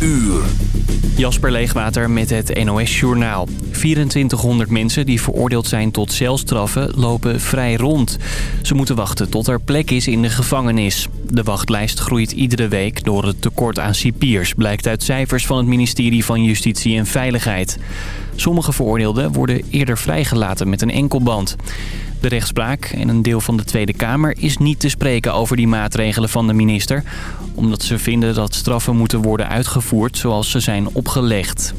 uur. Jasper Leegwater met het NOS Journaal. 2400 mensen die veroordeeld zijn tot celstraffen lopen vrij rond. Ze moeten wachten tot er plek is in de gevangenis. De wachtlijst groeit iedere week door het tekort aan cipiers... blijkt uit cijfers van het ministerie van Justitie en Veiligheid. Sommige veroordeelden worden eerder vrijgelaten met een enkelband. De rechtspraak en een deel van de Tweede Kamer is niet te spreken over die maatregelen van de minister... omdat ze vinden dat straffen moeten worden uitgevoerd zoals ze zijn opgelegd.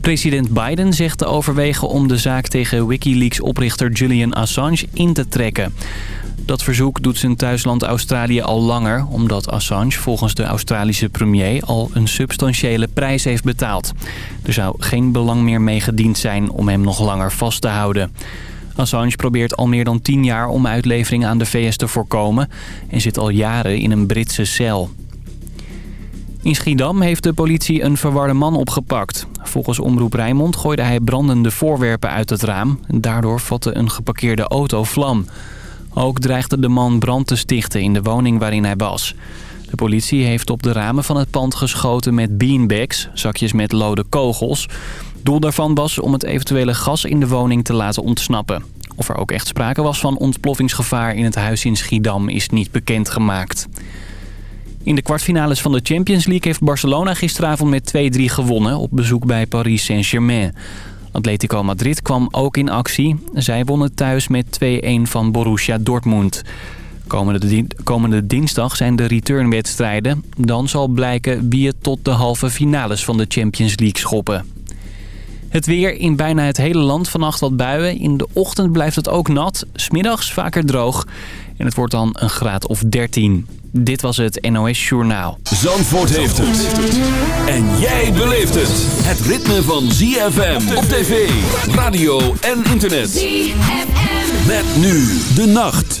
President Biden zegt te overwegen om de zaak tegen Wikileaks-oprichter Julian Assange in te trekken. Dat verzoek doet zijn thuisland Australië al langer... omdat Assange volgens de Australische premier al een substantiële prijs heeft betaald. Er zou geen belang meer mee gediend zijn om hem nog langer vast te houden. Assange probeert al meer dan tien jaar om uitlevering aan de VS te voorkomen... en zit al jaren in een Britse cel. In Schiedam heeft de politie een verwarde man opgepakt. Volgens Omroep Rijnmond gooide hij brandende voorwerpen uit het raam. Daardoor vatte een geparkeerde auto vlam. Ook dreigde de man brand te stichten in de woning waarin hij was. De politie heeft op de ramen van het pand geschoten met beanbags, zakjes met lode kogels. Doel daarvan was om het eventuele gas in de woning te laten ontsnappen. Of er ook echt sprake was van ontploffingsgevaar in het huis in Schiedam is niet bekendgemaakt. In de kwartfinales van de Champions League heeft Barcelona gisteravond met 2-3 gewonnen op bezoek bij Paris Saint-Germain. Atletico Madrid kwam ook in actie. Zij wonnen thuis met 2-1 van Borussia Dortmund. Komende, komende dinsdag zijn de returnwedstrijden. Dan zal blijken wie het tot de halve finales van de Champions League schoppen. Het weer in bijna het hele land vannacht wat buien. In de ochtend blijft het ook nat. Smiddags vaker droog. En het wordt dan een graad of 13. Dit was het NOS Journaal. Zandvoort heeft het. En jij beleeft het. Het ritme van ZFM op tv, radio en internet. ZFM. Met nu de nacht.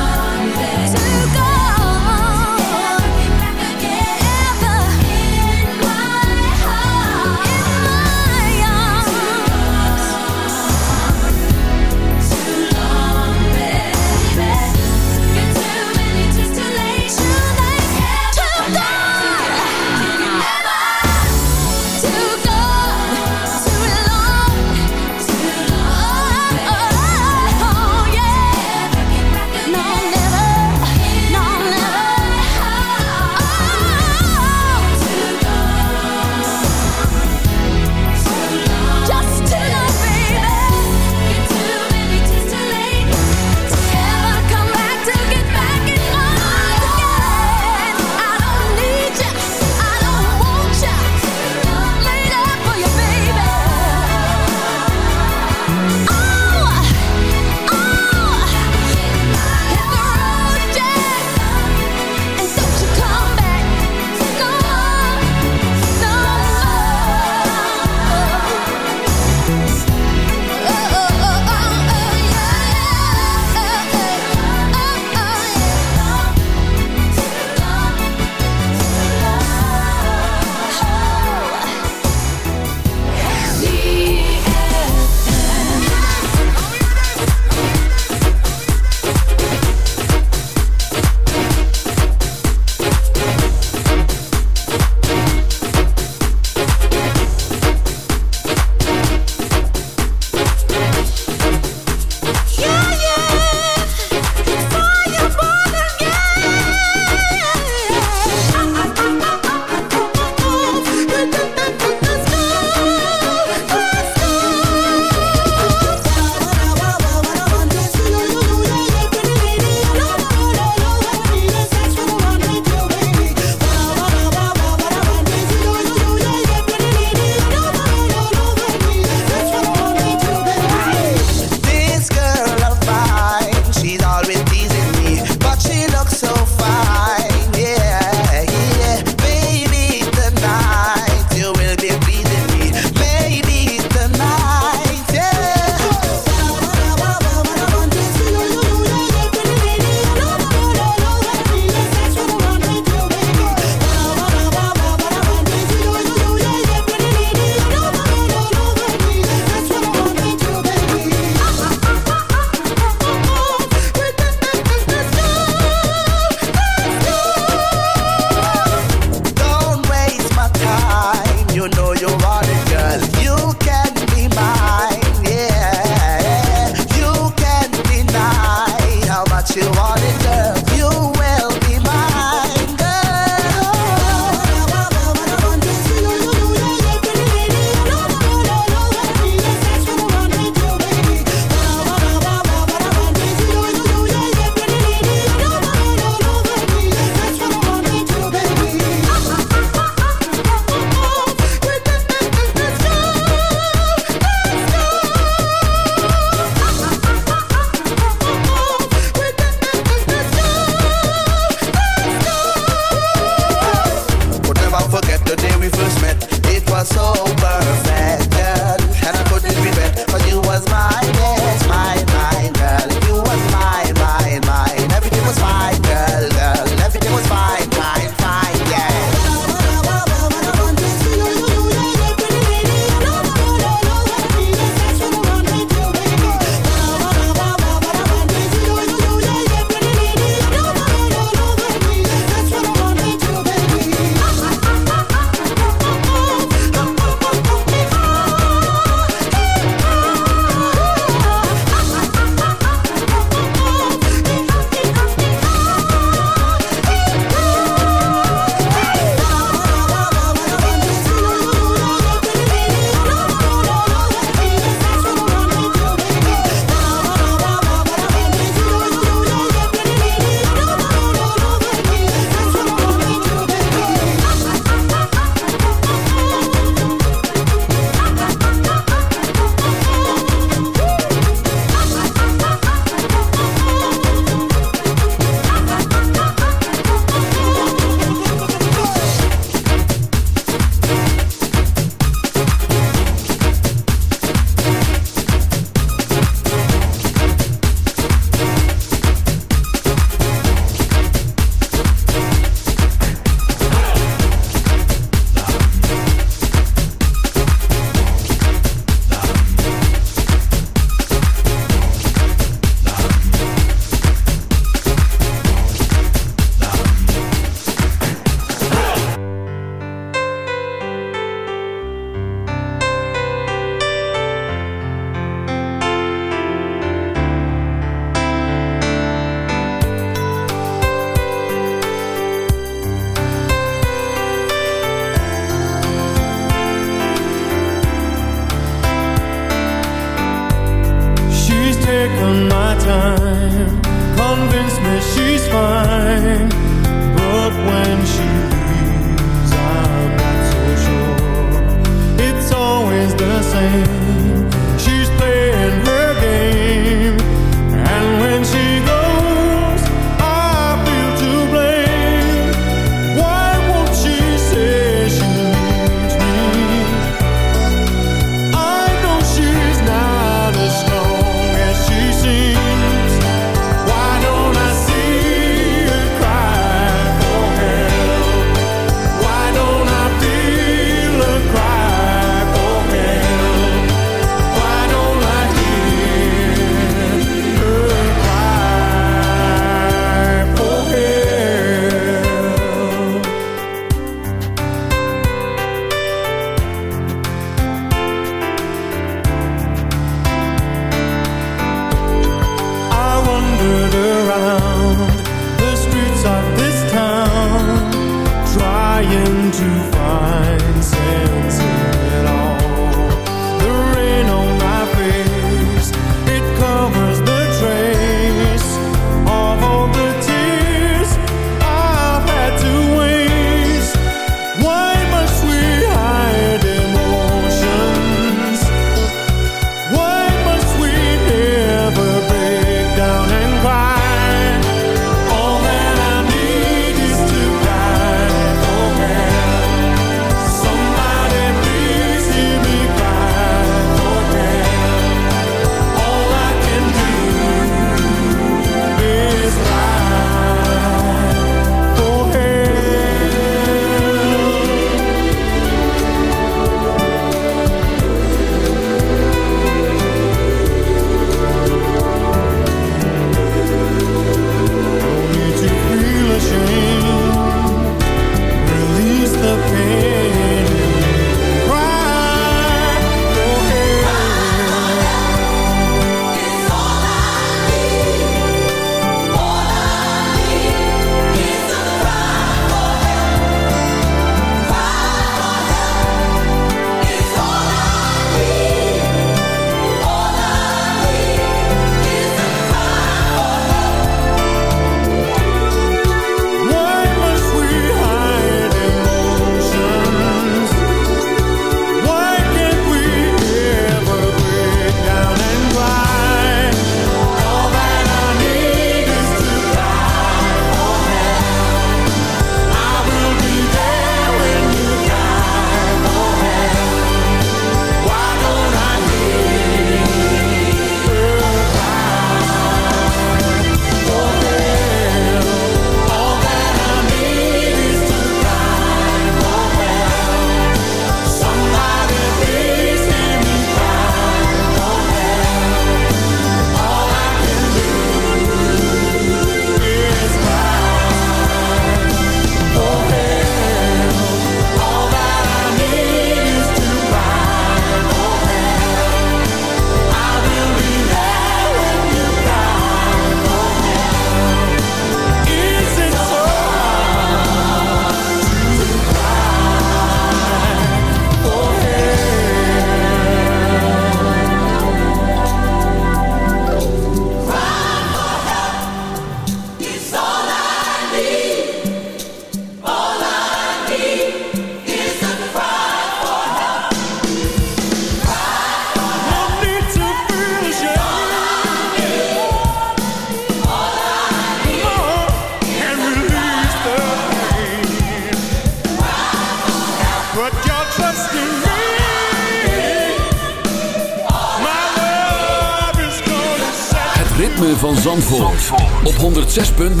106.9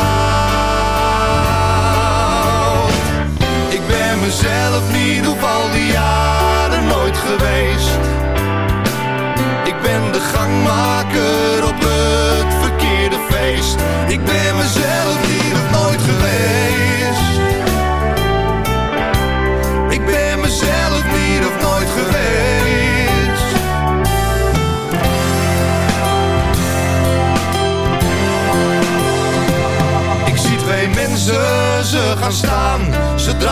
Mezelf niet op al die jaren nooit geweest. Ik ben de gangmaker op het verkeerde feest. Ik ben mezelf niet of nooit geweest. Ik ben mezelf niet of nooit geweest. Ik zie twee mensen, ze gaan staan.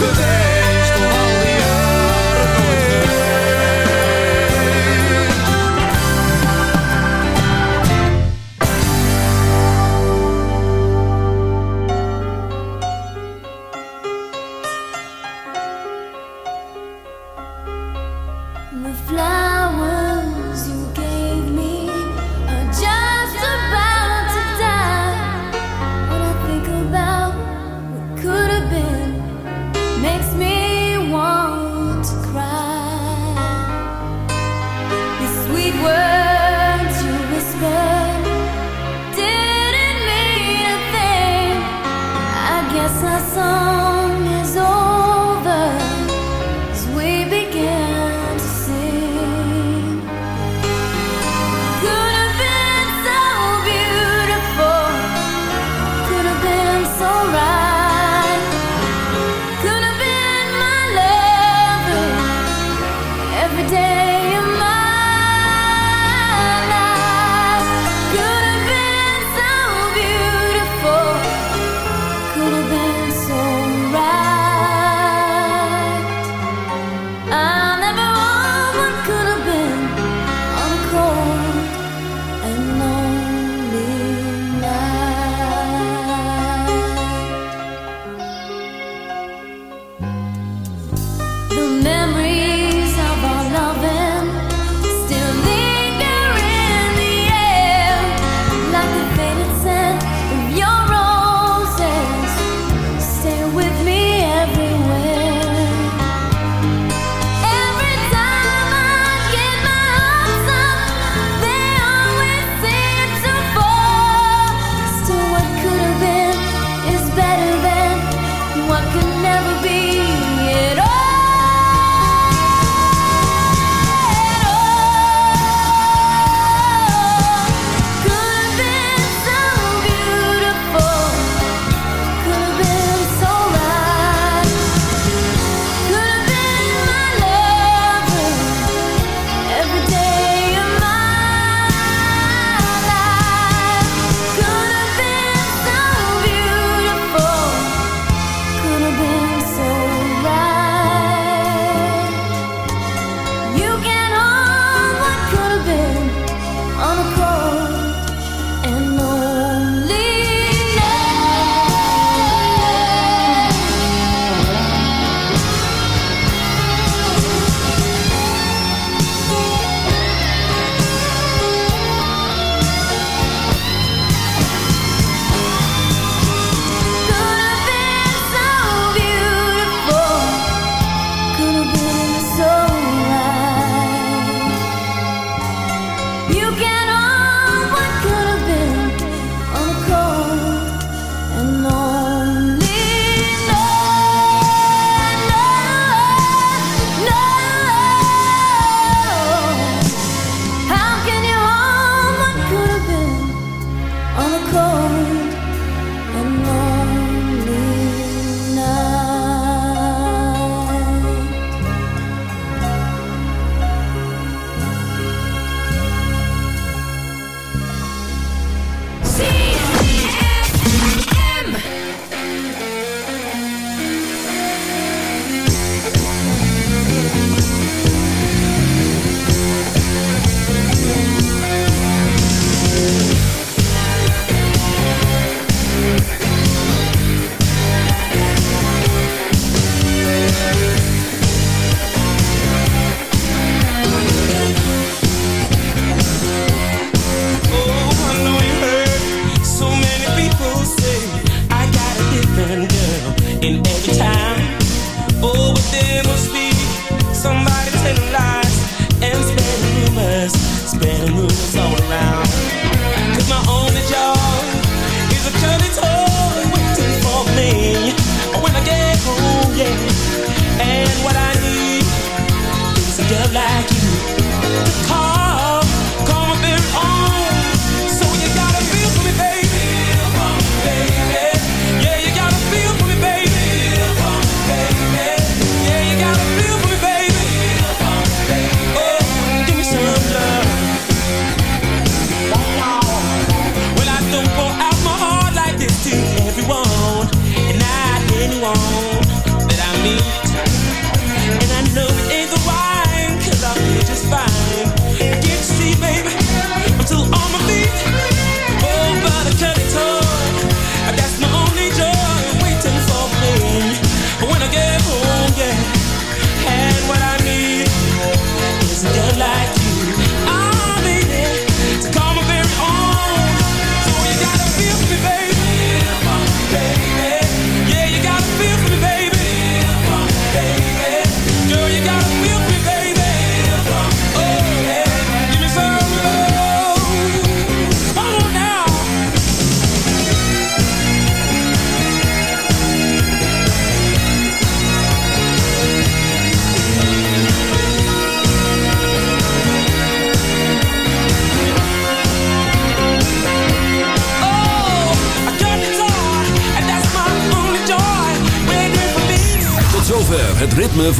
Niet